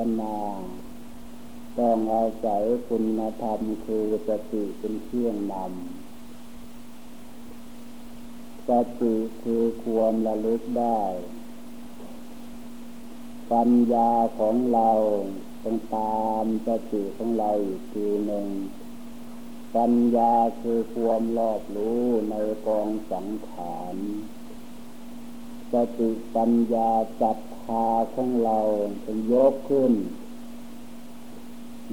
าวนาต้องอาศัยคุณธรรมคือสติเป็นเครื่องนำสติคือความระลึกได้ ปัญญาของเราต้องตามสติของเราอีกทีหนึ่งปัญญาคือความรอบรู้ในกองสังขารสติปัญญาจัด พาของเราเป็นยกขึ้น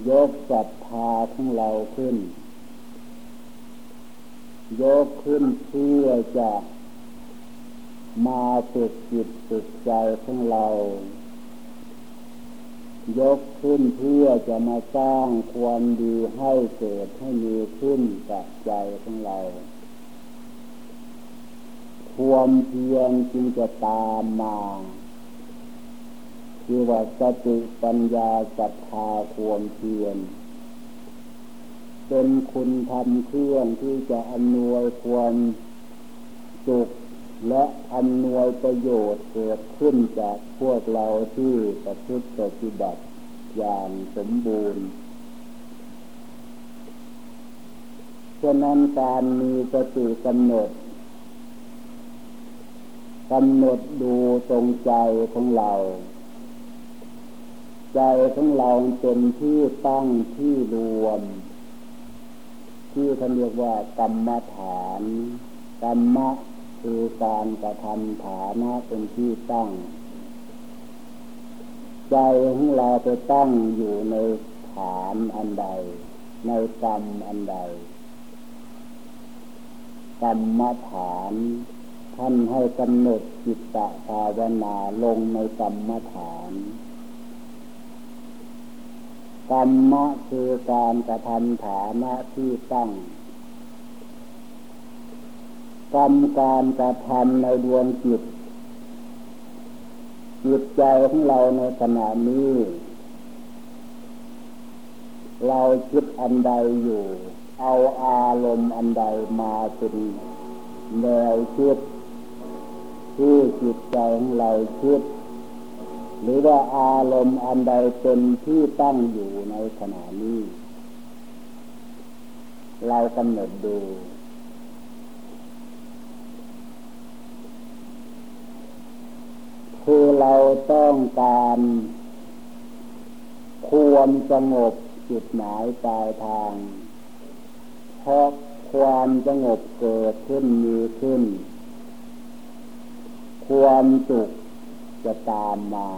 ยกศรัทธาของเราขึ้น ยกขึ้นเพื่อจะมาฝึกจิตฝึกใจของเรา ยกขึ้นเพื่อจะมาสร้างความดีให้เกิดให้มีขึ้นกับใจของเรา ความเพียรจึงจะตามมา คือว่าสติปัญญาศรัทธาความเพียรเป็นคุณทำเครื่องที่จะอำนวยความสุขและอำนวยประโยชน์เกิดขึ้นจากพวกเราที่ประพฤติปฏิบัติอย่างสมบูรณ์ฉะนั้นการมีสติกำหนดกำหนดดูตรงใจของเรา ใจของเราเป็นที่ตั้งที่รวม ที่เขานเรียกว่ากรรมฐานกรรมะคือการกระทำฐานะเป็นที่ตั้ง ใจของเราไปตั้งอยู่ในฐานอันใด ในกรรมอันใดกรรมฐาน ท่านให้กำหนดจิตตภาวนาลงในกรรมฐาน กรรมะคือการกระทำฐานะที่ตั้งกรรมการกระทำในดวงจิต จิตใจของเราในขณะนี้ เราคิดอันใดอยู่ เอาอารมณ์อันใดมาเป็นแนวคิดที่จิตใจของเราคิด หรือว่าอารมณ์อันใดเป็นที่ตั้งอยู่ในขณะนี้ เรากำหนดดู คือเราต้องการควมสงบจุดหมายปลายทาง เพราะความสงบเกิดขึ้นมีขึ้น ความสุข จะตามมา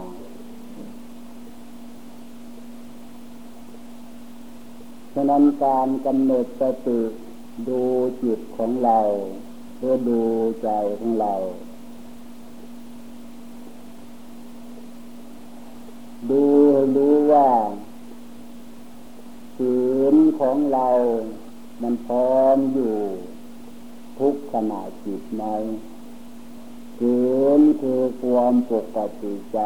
ฉะนั้นการกำหนดสติดูจิตของเราเพื่อดูใจของเรา ดูรู้ว่าศีลของเรา มันพร้อมอยู่ ทุกขณะจิตไหม ศีลคือความปกติใจ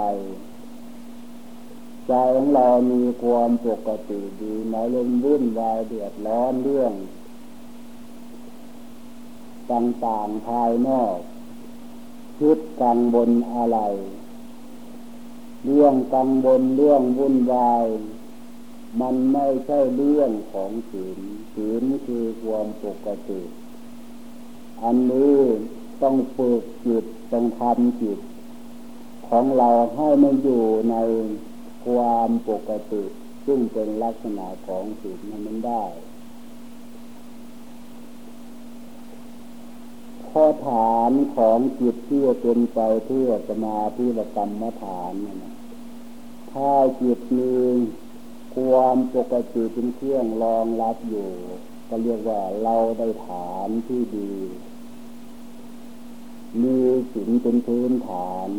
ใจของเรามีความปกติดีไม่ลงวุ่นวายเดือดร้อนเรื่อง ต่างๆภายนอกคิดกังบนอะไร เรื่องกังบนเรื่องวุ่นวายมันไม่ใช่เรื่องของศีลศีลคือความปกติ อันนี้ ต้องฝึกจิตต้องทำจิต ของเราให้มันอยู่ในความปกติ ซึ่งเป็นลักษณะของจิตนั้นได้ ข้อฐานของจิตที่จะเป็นไปเพื่อสมาธิะกรรมฐานนะถ้าจิตมีความปกติเป็นเครื่องรองรับอยู่ ก็เรียกว่าเราได้ฐานที่ดี มีสิ่งเป็นพื้นฐาน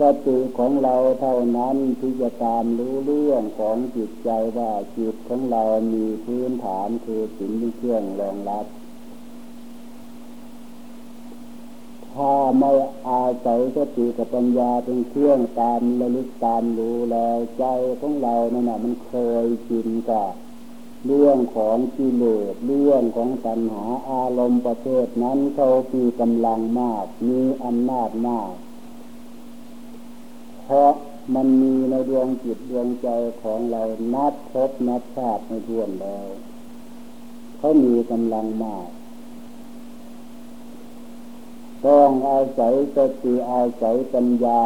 สติของเราเท่านั้นที่จะตามรู้เรื่องของจิตใจว่าจิตของเรามีพื้นฐานคือสิ่งที่เครื่องรองรับ ถ้าไม่อาศัยสติกับปัญญาเป็นเครื่องตามระลึกตามรู้แล้วใจของเรานั่นแหะมันเคยชินกับ เรื่องของกิเลสเรื่องของตัณหาอารมณ์ประเภทนั้นเขามีกำลังมาก มีอำนาจมาก เพราะมันมีในดวงจิตดวงใจของเรานับพบนับชาติในทวนแล้ว เขามีกำลังมาก ต้องอาศัยสติอาศัยปัญญา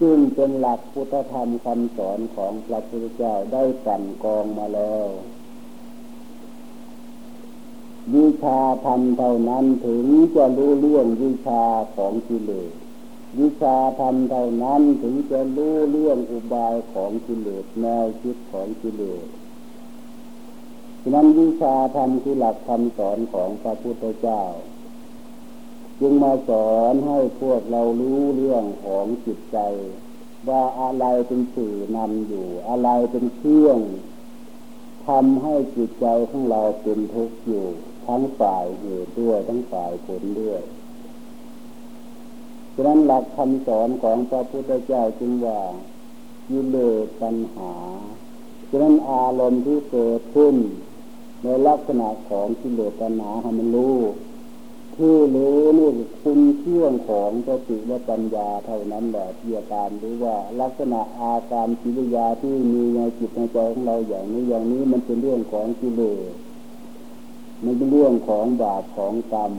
ซึ่งเป็นหลักพุทธธรรมคำสอนของพระพุทธเจ้าได้สั่นกองมาแล้ววิชาธรรมเท่านั้นถึงจะรู้เรื่องวิชาของกิเลสวิชาธรรมเท่านั้นถึงจะรู้เรื่องอุบายของกิเลสแนวคิดของกิเลสฉะนั้นวิชาธรรมคือหลักคำสอนของพระพุทธเจ้า จึงมาสอนให้พวกเรารู้เรื่องของจิตใจ ว่าอะไรเป็นสื่อนำอยู่ อะไรเป็นเครื่องทำให้จิตใจของเราเป็นทุกข์อยู่ ทั้งฝ่ายเหตุด้วย ทั้งฝ่ายผลด้วยฉะนั้นหลักคำสอนของพระพุทธเจ้าจึงว่ายิเลสปัญหาฉะนั้นอารมณ์ที่เกิดขึ้น ในลักษณะของกิเลสปัญหาให้มันรู้ ที่รู้นี่คุณเชื่องของสติและปัญญาเท่านั้นแหละที่การหรือว่าลักษณะอาการกิริยาที่มีในจิตในใจของเราอย่างนี้อย่างนี้มันเป็นเรื่องของกิเลสมันเป็นเรื่องของบาปของกรรม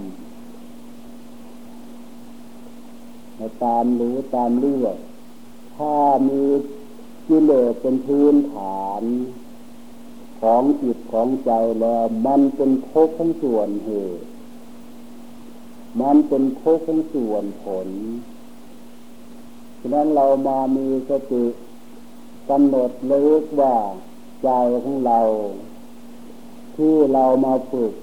ตามรู้ตามเรื่องถ้ามีกิเลสเป็นพื้นฐานของจิตของใจแล้วมันเป็นโคกทั้งส่วนเหตุ มันเป็นโคกทั้งส่วนผล ฉะนั้นเรามามีสติกำหนดเลิกว่าใจของเรา ที่เรามาฝึก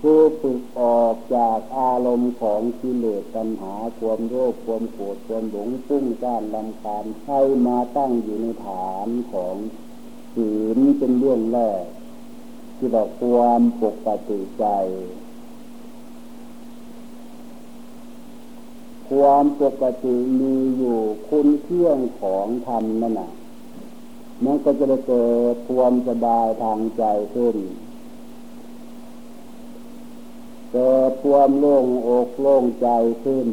คือฝึกออกจากอารมณ์ของกิเลสตัณหาความโลภความโกรธความหลงปุ้งซ่านลำคาญให้มาตั้งอยู่ในฐานของศีลเป็นเรื่องแรก ที่บอกความปกติใจ ความปกติมีอยู่คุณเครื่องของธรรมนั่นน่ะมันก็จะได้เกิดความสบายทางใจขึ้นเกิดความโล่งอกโล่งใจขึ้น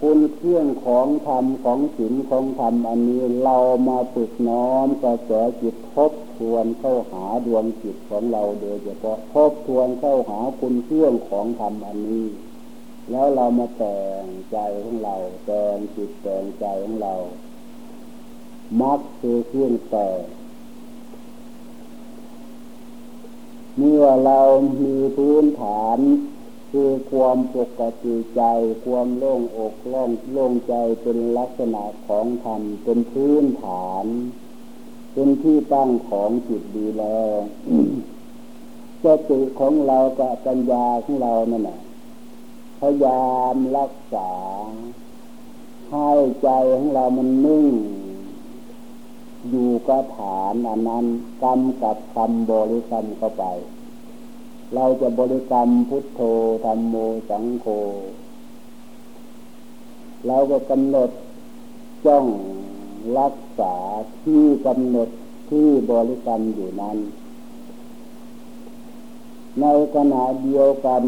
คุณเครื่องของธรรมของศีลของธรรมอันนี้เรามาฝึกน้อมกระแสจิตทบทวนเข้าหาดวงจิตของเราโดยเฉพาะทบทวนเข้าหาคุณเครื่องของธรรมอันนี้ แล้วเรามาแต่งใจของเรา แต่งจิตแต่งใจของเรา มักคือเครื่องแต่งเมื่อเรามีพื้นฐาน คือความปกติใจ ความโล่งอกโล่งโล่งใจเป็นลักษณะของธรรมเป็นพื้นฐาน เป็นที่ตั้งของจิตดีแล้วสติของเรากับปัญญาของเรานั่นแหละ พยายามรักษาให้ใจของเรามันนิ่ง อยู่กับฐานอันนั้นกรรมกับคำบริกรรมเข้าไป เราจะบริกรรมพุทโธธรรมโมสังโฆเราก็กำหนดจ้องรักษาที่กำหนดที่บริกรรมอยู่นั้น ในขณะเดียวกัน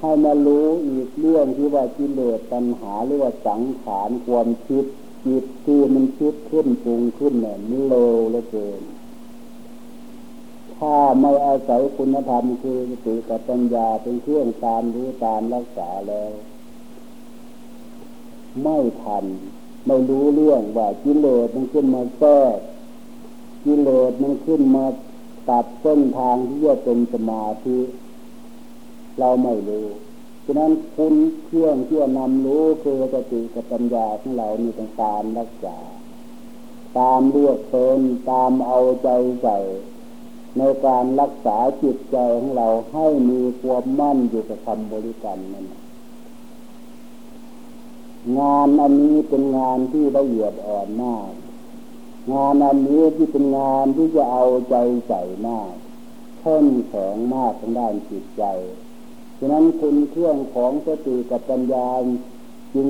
ให้มารู้อีกเรื่องที่ว่ากิเลสปัญหาหรือว่าสังขารความคิดจิตที่มันคิดขึ้นปรุงขึ้นเนี่ยมันเร็วเหลือเกินถ้าไม่อาศัยคุณธรรมคือสติกับปัญญาเป็นเครื่องตามรู้ตามรักษาแล้ว ไม่ทัน ไม่รู้เรื่องว่ากิเลสมันขึ้นมาแทรกกิเลสมันขึ้นมาตัดเส้นทางที่จะเป็นสมาธิ เราไม่รู้ฉะนั้นคุณเครื่องที่จะนำรู้คือสติกับปัญญาของเรามีต้องการรักษา ตามเลือกเพินตามเอาใจใส่ในการรักษาจิตใจของเราให้มีความมั่นอยู่กับคำบริกรรมนั่นงานอันนี้เป็นงานที่ละเอียดอ่อนมาก งานอันนี้ที่เป็นงานที่จะเอาใจใส่มากเข้มแข็งมากทางด้านจิตใจ ฉะนั้นคุณเครื่องของสติกับปัญญาจึง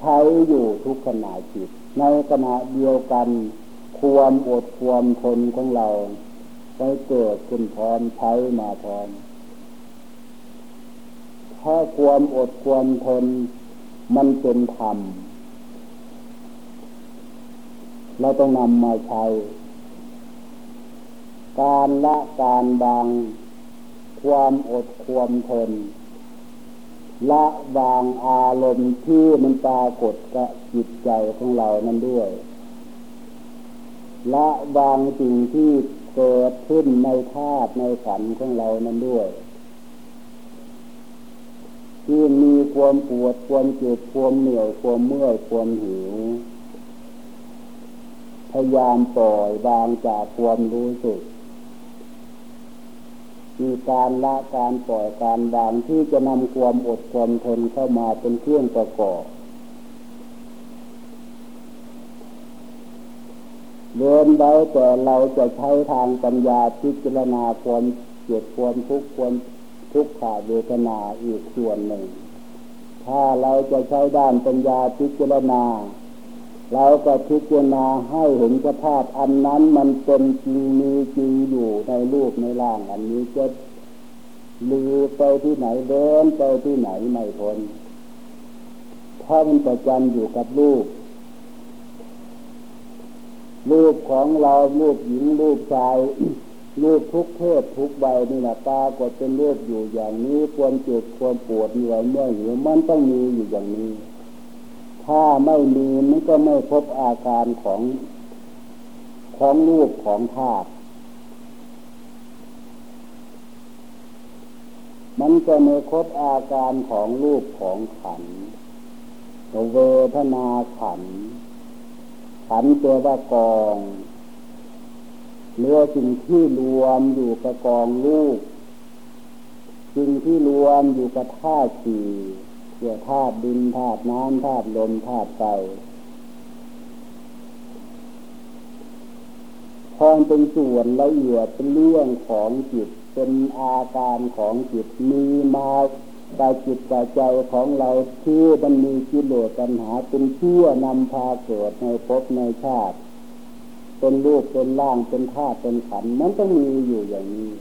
ใช้อยู่ทุกขณะจิต ในขณะเดียวกันความอดความทนของเราไปเกิดขึ้นพร้อมใช้มาพร้อมทเพราความอดความทนมันเป็นธรรมเราต้องนำมาใช้ การละการบาง ความอดความทนละวางอารมณ์ที่มันปรากฏกับจิตใจของเรานั้นด้วยละวางสิ่งที่เกิดขึ้นในธาตุในขันของเรานั้นด้วย ที่มีความปวดความเจ็บความเหนื่อยความเมื่อยความหิว พยายามปล่อยวางจากความรู้สึก มีการละการปล่อยการวางที่จะนำความอดความทนเข้ามาเป็นเครื่องประกอบเดินได้แต่เราจะใช้ทางปัญญาพิจารณาความเจ็บความทุกข์ความทุกขาเวทนาอีกส่วนหนึ่ง ถ้าเราจะใช้ด้านปัญญาพิจารณา เราก็พิจารณาให้เห็นสภาพอันนั้นมันเป็นจริงมีจริงอยู่ในรูปในร่างอันนี้จะลือไปที่ไหนเดินไปที่ไหนไม่พ้นเพรามันประจันอยู่กับรูป รูปของเรารูปหญิงรูปชายรูปทุกเพศทุกใบนี่แหละตากดเป็นรูปอยู่อย่างนี้ควรเจ็บควรปวดเหนื่อยเมื่อยหิวมันต้องมีอยู่อย่างนี้ ถ้าไม่มีมันก็ไม่พบอาการของของรูปของธาตุมันก็ไม่ครบอาการของรูปของขันเวทนาขัน ขันตัวว่ากองเนื้อสิ่งที่รวมอยู่กับกองลูกสิ่งที่รวมอยู่กับธาตุสี่ กี่ยวธาตุดินธาตุน้ำธาตุลมธาตุไฟพองเป็นส่วนละเอียดเป็นเรื่องของจิตเป็นอาการของจิตมีมาตาจิตตาใจของเราที่มันมีกิเลสปัญหาเป็นเชื่อนำพาเกิดในภพในชาติ เป็นรูปเป็นร่างเป็นธาตุเป็นขันมันต้องมีอยู่อย่างนี้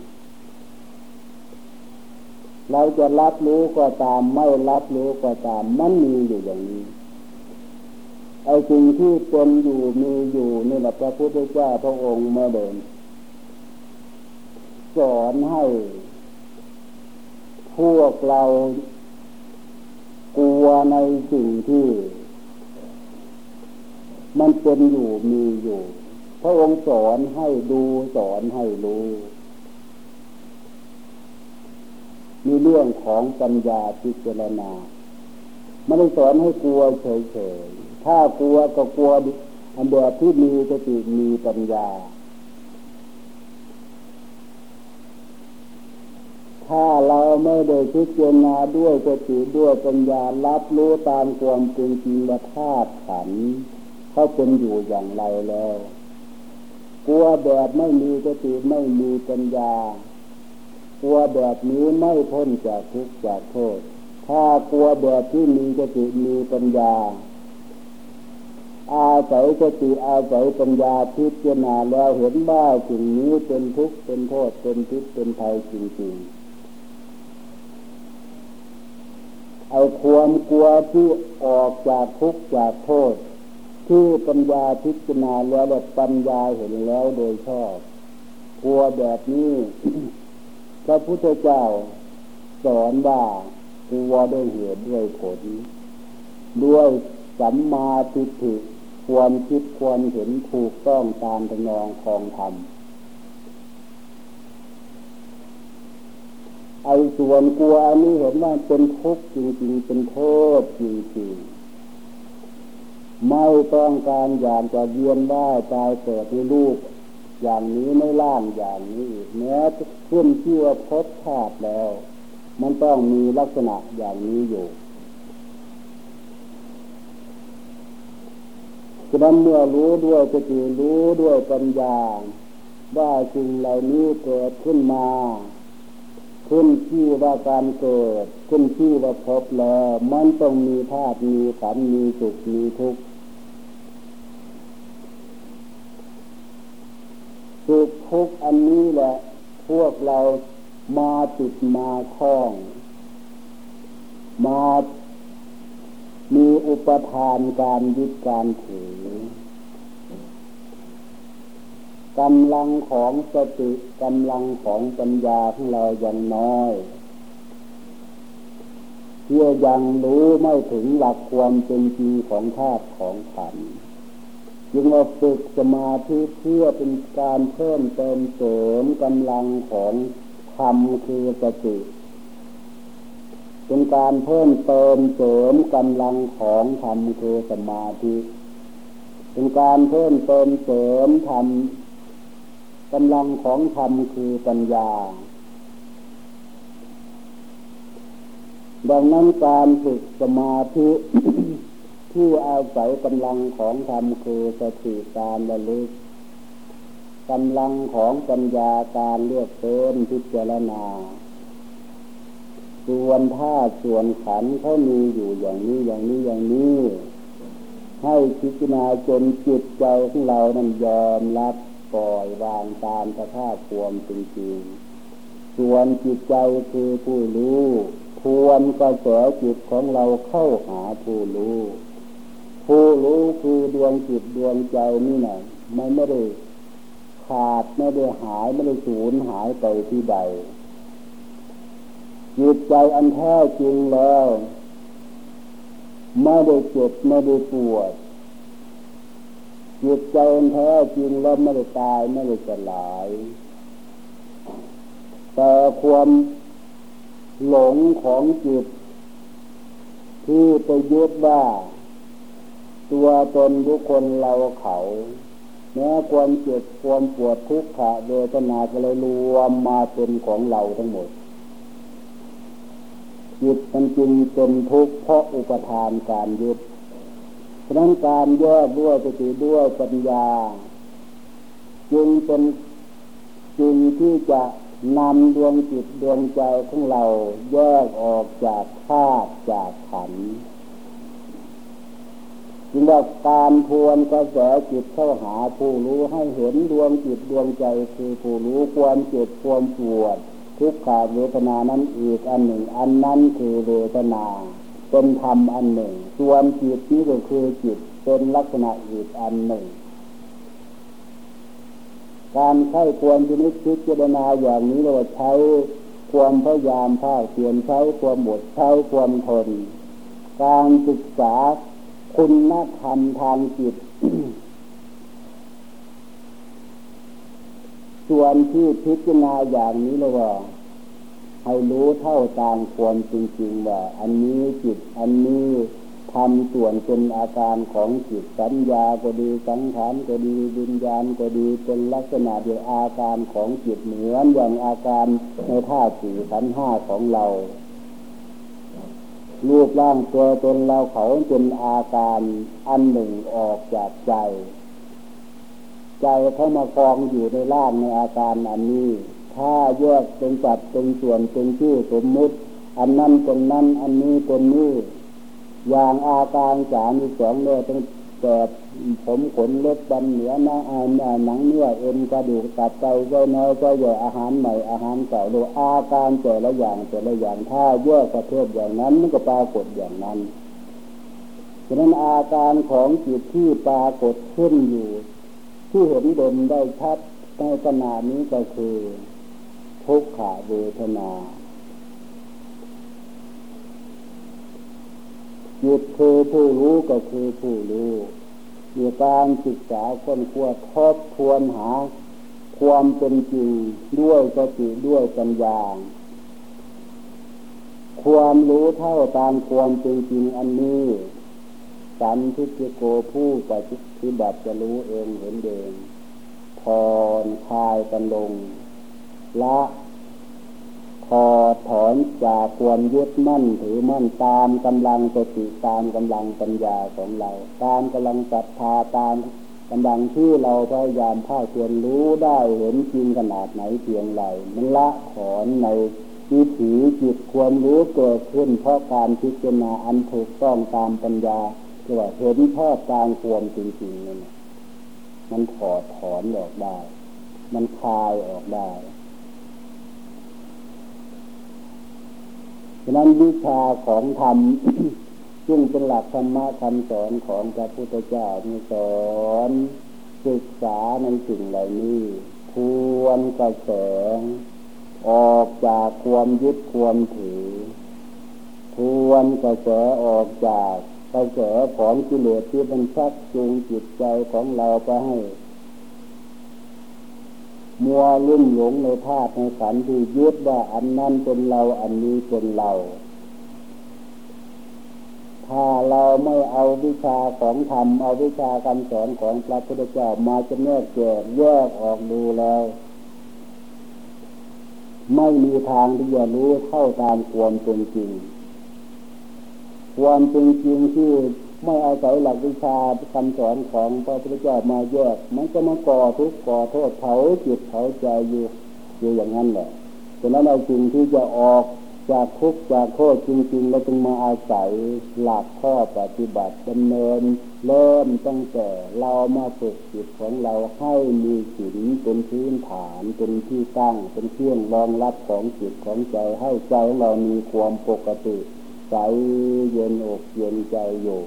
เราจะรับรู้ก็ตามไม่รับรู้ก็ตามมันมีอยู่อย่างนี้ไอ้สิ่งที่เป็นอยู่มีอยู่นี่แหละพระพุทธเจ้าพระองค์เมื่อเดินสอนให้ พวกเรา กลัวในสิ่งที่ มันเป็นอยู่มีอยู่ พระองค์สอนให้ดูสอนให้รู้ มีเรื่องของปัญญาพิจารณาไม่ได้สอนให้กลัวเฉยๆ ถ้ากลัวก็กลัวอันแบบที่มีสติมีปัญญา ถ้าเราไม่ได้พิจารณาด้วยสติด้วยปัญญารับรู้ตามความจริงจริงว่าธาตุขันเขาเป็นอยู่อย่างไรแล้ว กลัวแบบไม่มีสติไม่มีปัญญา กลัวแบบนี้ไม่พ้นจากทุกข์จากโทษ ถ้ากลัวแบบที่มีสติมีปัญญา อาศัยสติอาศัยปัญญาพิจารณาแล้วเห็นว่าสิ่งนี้เป็นทุกข์เป็นโทษเป็นพิษเป็นภัยจริงๆ เอาความกลัวที่ออกจากทุกข์จากโทษที่ปัญญาพิจารณาแล้วแบบปัญญาเห็นแล้วโดยชอบ กลัวแบบนี้ พระพุทธเจ้าสอนว่ากลัวด้วยเหตุด้วยผล ด้วยสัมมาทิฏฐิควรคิดควรเห็นถูกต้องตามทนองของธรรมไอ้ส่วนกลัวอันนี้เห็นว่าเป็นทุกข์จริงๆเป็นโทษจริงๆไม่ต้องการอยากจะเวียนได้ตายเกิดในลูก อย่างนี้ไม่ล่างอย่างนี้แม้ขึ้นเชื่อพบชาติแล้ว มันต้องมีลักษณะอย่างนี้อยู่ฉะนั้นเมื่อรู้ด้วยสติรู้ด้วยปัญญา ว่าสิ่งเหล่านี้เกิดขึ้นมาขึ้นชื่อว่าการเกิด ขึ้นชื่อว่าพบแล้ว มันต้องมีธาตุมีขันมีสุขมีทุกข์ สุขทุกอันนี้แหละ พวกเรามาติดมาคล้อง มามีอุปทานการยึดการถือกำลังของสติกำลังของปัญญาของเรายังน้อยเพื่อยังรู้ไม่ถึงหลักความเป็นจริงของธาตุของขัน จึงเอาฝึกสมาธิเพื่อเป็นการเพิ่มเติมเสริมกำลังของธรรมคือสติเป็นการเพิ่มเติมเสริมกำลังของธรรมคือสมาธิเป็นการเพิ่มเติมเสริมธรรมกำลังของธรรมคือปัญญา ดังนั้นการฝึกสมาธิ ที่อาศัยกำลังของธรรมคือสติการระลึกกำลังของปัญญาการเลือกเต้นพิจารณา ส่วนท่าส่วนขันเขามีอยู่อย่างนี้อย่างนี้อย่างนี้ ให้พิจารณาจนจิตใจของเรานั้นยอมรับปล่อยวางตามสภาพความจริงๆส่วนจิตใจคือผู้รู้ทวนกระแสจิตของเราเข้าหาผู้รู้ ผู้รู้คือดวงจิตดวงใจนี่นะมันไม่ได้ขาดไม่ได้หายไม่ได้สูญหายไปที่ใดจิตใจอันแท้จริงแล้วไม่ได้เจ็บไม่ได้ปวดจิตใจอันแท้จริงแล้วไม่ได้ตายไม่ได้สลาย แต่ความหลงของจิตที่ไปยึดว่า ตัวตนบุคคลเราเขาแม้ความเจ็บความปวดทุกขะเวทนาก็เลยรวมมาเป็นของเราทั้งหมดจิตมันจึงเป็นทุกข์เพราะอุปทานการยึดฉะนั้นการแยกด้วยสติด้วยปัญญา จึงเป็นจึงที่จะนำดวงจิตดวงใจของเราแยกออกจากธาตุจากขันธ์ จึงว่าการทวนกระแสจิตเข้าหาผู้รู้ให้เห็นดวงจิตดวงใจคือผู้รู้ความเจ็บความปวด ทุกขาเวทนานั้นอีกอันหนึ่ง อันนั้นคือเวทนาเป็นธรรมอันหนึ่ง ส่วนจิตนี้ก็คือจิตเป็นลักษณะอีกอันหนึ่ง การไข้ควรพินิจพิจารณาอย่างนี้เราใช้ความพยายามภาคเพียนใช้ความหมดใช้ความทน การศึกษา คุณธรรมทางจิต ส่วนที่พิจารณาอย่างนี้เราว่า ให้รู้เท่าตามควรจริงๆว่า อันนี้จิต อันนี้ทำส่วนเป็นอาการของจิตสัญญาก็ดีสังขารก็ดีวิญญาณก็ดีเป็นลักษณะเดียวอาการของจิตเหมือนอย่างอาการในท่าสี่ขันห้าของเรา รูปร่างตัวตนเราเขาเป็นอาการอันหนึ่งออกจากใจ ใจเข้ามากองอยู่ในร่างในอาการอันนี้ ถ้าแยกเป็นจัดเป็นส่วนเป็นชื่อสมมุติ อันนั้นคนนั้น อันนี้คนนี้อย่างอาการสามสองเนี่ยเป็น แต่ผมขนเล็บบันเหนือหน้าอานหนังเนื้อเอ็นกระดูกตับไตก็เนื้อก็ใหญ่อาหารใหม่อาหารเก่าโดยอาการแต่ละอย่างแต่ละอย่างถ้าแยกระเภทอย่างนั้นมันก็ปรากฏอย่างนั้นฉะนั้นอาการของจิตที่ปรากฏขึ้นอยู่ ที่เห็นเด่นได้ชัดในขณะนี้ก็คือทุกขเวทนา จิตคือผู้รู้ก็คือผู้รู้มีการศึกษาค้นคว้าทบทวนหา ความเป็นจริงด้วยสติด้วยปัญญาความรู้เท่าตามความเป็นจริงอันนี้สันทิฏโกผู้ปฏิบัติจะรู้เองเห็นเองพรคลายกันลงละ ถอถอนจากความยึดมั่นถือมั่นตามกำลังสติตามกำลังปัญญาของเรา ตามกำลังศรัทธาตามกำลังที่เราพยายามภาคเพียรรู้ได้เห็นจริงขนาดไหนเพียงไรมันละถอนในวิถีจิตความรู้เกิดขึ้นเพราะการพิจารณาอันถูกต้องตามปัญญาที่ว่าเห็นแท้ตามความจริงๆนั่นมันถอดถอนออกได้ มันคลายออกได้ ฉะนั้นวิชาของธรรมซึ่งเป็นหลักธรรมะคำสอนของพระพุทธเจ้ามีสอนศึกษาในสิ่งเหล่านี้ทวนกระแสออกจากความยึดความถือทวนกระแสออกจากกระแสของกิเลสที่มันชักจูงจิตใจของเราไปให้ มัวลุ่มหลงในธาตุในขันธ์ที่ยึดว่าอันนั้นเป็นเราอันนี้เป็นเรา ถ้าเราไม่เอาวิชาของธรรมเอาวิชาคำสอนของพระพุทธเจ้ามาจะแยกแยกแยกออกดูแล้ว ไม่มีทางที่จะรู้เท่าตามความเป็นจริง ความเป็นจริงที่ ไม่อาศัยหลักวิชาคำสอนของพระพุทธเจ้ามาแยก มันก็มาก่อทุกข์ก่อโทษเผาจิตเผาใจอยู่อยู่อย่างนั้นแหละฉะนั้นเอาสิ่งที่จะออกจากทุกข์จากโทษจริงๆเราจึงมาอาศัยหลักข้อปฏิบัติดำเนิน เริ่มตั้งแต่เรามาฝึกจิตของเราให้มีศีลเป็นพื้นฐานเป็นที่ตั้ง เป็นเครื่องรองรับของจิตของใจให้ใจเรามีความปกติใสเย็นอกเย็นใจอยู่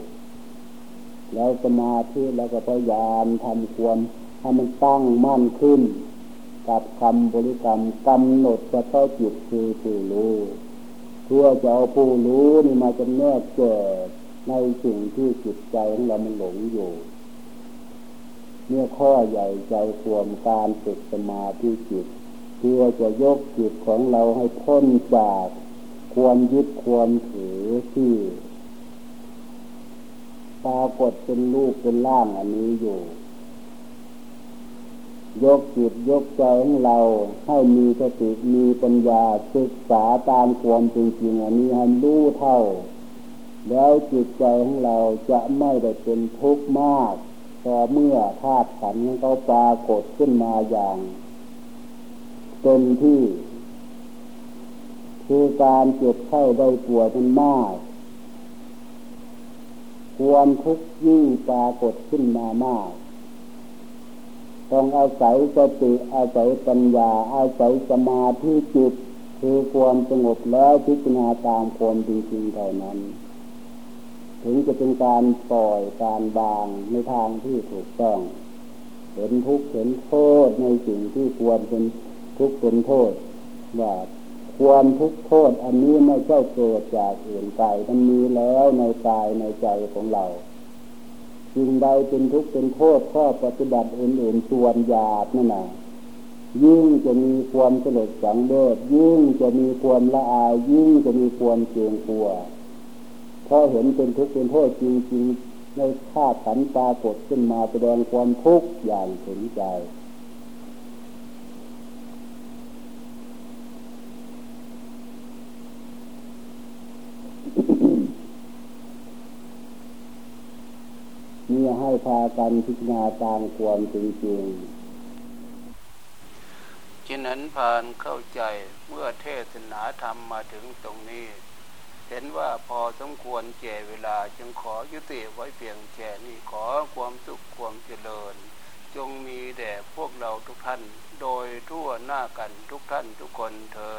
แล้วสมาธิแล้วก็พยายามทำความให้มันตั้งมั่นขึ้น กับคำบริกรรมกำหนดจะเข้าจิตคือผู้รู้เพื่อจะเอาผู้รู้นี่มาจำแนกแก่ในสิ่งที่จิตใจของเรามันหลงอยู่เนี่ยข้อใหญ่ใจควมการฝึกสมาธิจิตเพื่อจะยกจิตของเราให้พ้นจาก ความยึดความถือที่ ปรากฏเป็นรูปเป็นร่างอันนี้อยู่ ยกจิตยกใจของเราให้มีสติมีปัญญาศึกษาตามความจริงอันนี้ให้รู้เท่า แล้วจิตใจของเราจะไม่ได้เป็นทุกข์มากต่อเมื่อธาตุขันธ์เขาปรากฏขึ้นมาอย่างเต็มที่คือการเจ็บไข้ได้ปวดมันมาก ความทุกข์ยิ่งปรากฏขึ้นมามาก ต้องอาศัยสติอาศัยปัญญาอาศัยสมาธิจิต คือความสงบแล้วพิจารณาตามความจริงเท่านั้น ถึงจะเป็นการปล่อยการบางในทางที่ถูกต้อง เห็นทุกข์เห็นโทษในสิ่งที่ควรเป็นทุกข์เป็นโทษว่า ความทุกข์โทษอันนี้ไม่ใช่เกิดจากอื่นไกลมันมีแล้วในกายในใจของเราสิ่งใดเป็นทุกข์เป็นโทษข้อปฏิบัติอื่นๆส่วนหยาบนั่นน่ะยิ่งจะมีความสลดสังเวชยิ่งจะมีความละอายยิ่งจะมีความเกรงกลัวพอเห็นเป็นทุกข์เป็นโทษจริงๆในข้าขันตากดขึ้นมาแสดงความทุกข์อย่างถึงใจนี่ให้ พากันพิจารณาตามความจริงๆฉะนั้นผ่านเข้าใจเมื่อเทศนาธรรมมาถึงตรงนี้ เห็นว่าพอสมควรแก่เวลาจึงขอยุติไว้เพียงแค่นี้ขอความสุขความเจริญ จงมีแด่พวกเราทุกท่าน โดยทั่วหน้ากันทุกท่านทุกคนเทอ